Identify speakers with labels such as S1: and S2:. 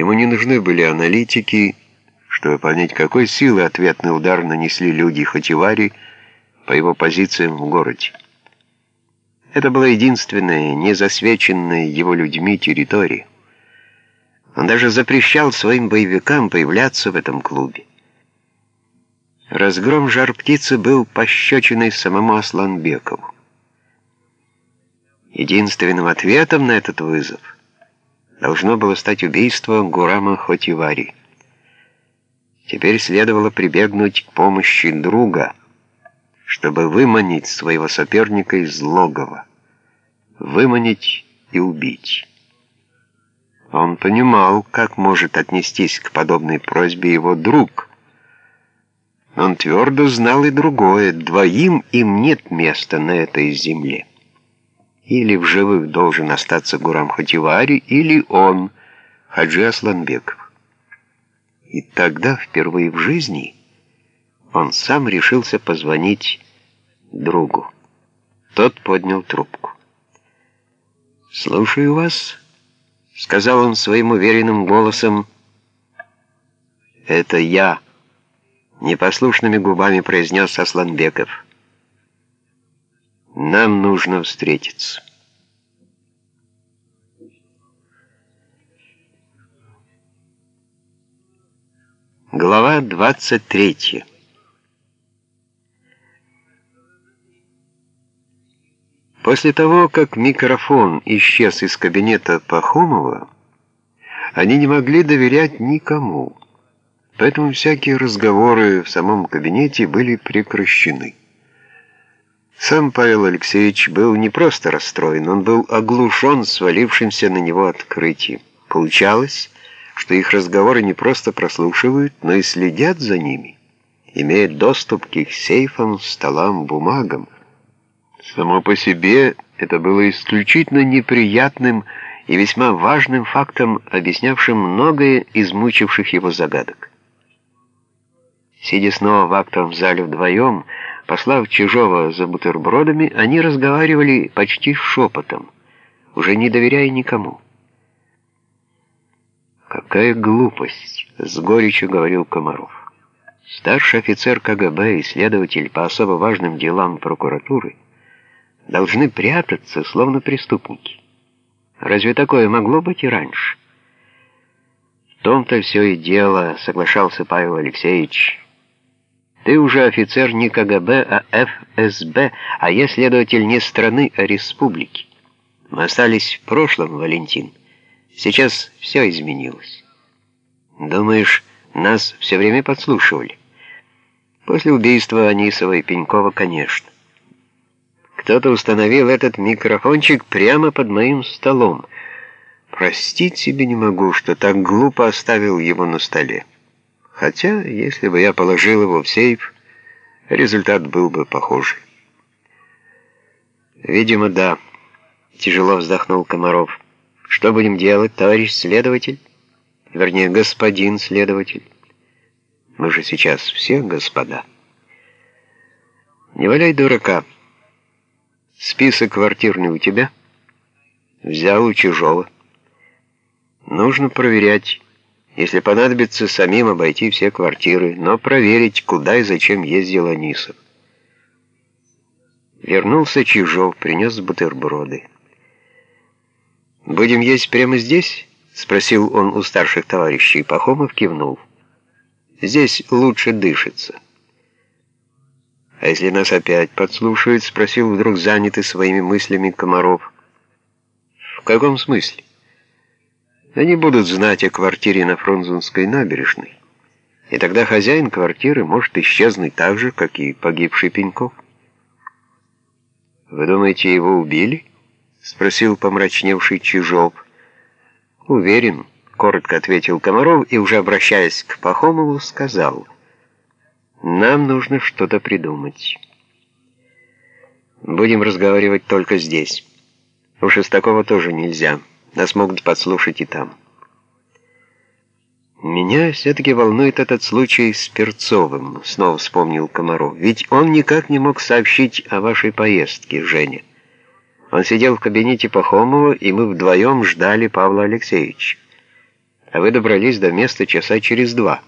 S1: Ему не нужны были аналитики, чтобы понять, какой силы ответный удар нанесли люди Хативари по его позициям в городе. Это была единственная, незасвеченная его людьми территория. Он даже запрещал своим боевикам появляться в этом клубе. Разгром жар-птицы был пощечиной самому Асланбекову. Единственным ответом на этот вызов должно было стать убийство Гурама Хотивари. Теперь следовало прибегнуть к помощи друга, чтобы выманить своего соперника из логова, выманить и убить. Он понимал, как может отнестись к подобной просьбе его друг. Он твердо знал и другое, двоим им нет места на этой земле. Или в живых должен остаться Гурам Хативари, или он, Хаджи Асланбеков. И тогда, впервые в жизни, он сам решился позвонить другу. Тот поднял трубку. «Слушаю вас», — сказал он своим уверенным голосом. «Это я», — непослушными губами произнес Асланбеков. «Нам нужно встретиться». Глава 23 После того, как микрофон исчез из кабинета Пахомова, они не могли доверять никому, поэтому всякие разговоры в самом кабинете были прекращены. Сам Павел Алексеевич был не просто расстроен, он был оглушен свалившимся на него открытием. Получалось, что их разговоры не просто прослушивают, но и следят за ними, имеют доступ к их сейфам, столам, бумагам. Само по себе это было исключительно неприятным и весьма важным фактом, объяснявшим многое из мучивших его загадок. Сидя снова в актовом зале вдвоем, послав Чижова за бутербродами, они разговаривали почти шепотом, уже не доверяя никому. «Какая глупость!» — с горечью говорил Комаров. Старший офицер КГБ и следователь по особо важным делам прокуратуры должны прятаться, словно преступники. Разве такое могло быть и раньше? В том-то все и дело, соглашался Павел Алексеевич. Ты уже офицер не КГБ, а ФСБ, а я следователь не страны, а республики. Мы остались в прошлом, Валентин. Сейчас все изменилось. Думаешь, нас все время подслушивали? После убийства Анисова и Пенькова, конечно. Кто-то установил этот микрофончик прямо под моим столом. Простить себе не могу, что так глупо оставил его на столе. Хотя, если бы я положил его в сейф, результат был бы похожий. Видимо, да. Тяжело вздохнул Комаров. Что будем делать, товарищ следователь? Вернее, господин следователь. Мы же сейчас все господа. Не валяй дурака. Список квартирный у тебя? Взял у чужого. Нужно проверять. Если понадобится, самим обойти все квартиры, но проверить, куда и зачем ездил Анисов. Вернулся Чижов, принес бутерброды. «Будем есть прямо здесь?» — спросил он у старших товарищей. Пахомов кивнул. «Здесь лучше дышится». «А если нас опять подслушают?» — спросил вдруг занятый своими мыслями Комаров. «В каком смысле?» «Они будут знать о квартире на Фрунзенской набережной, и тогда хозяин квартиры может исчезнуть так же, как и погибший Пеньков». «Вы думаете, его убили?» — спросил помрачневший Чижов. «Уверен», — коротко ответил Комаров и, уже обращаясь к Пахомову, сказал, «Нам нужно что-то придумать. Будем разговаривать только здесь. У Шестакова тоже нельзя, нас могут подслушать и там». «Меня все-таки волнует этот случай с Перцовым», — снова вспомнил Комаров. «Ведь он никак не мог сообщить о вашей поездке, Женя». Он сидел в кабинете Пахомова, и мы вдвоем ждали Павла Алексеевича. а вы добрались до места часа через два.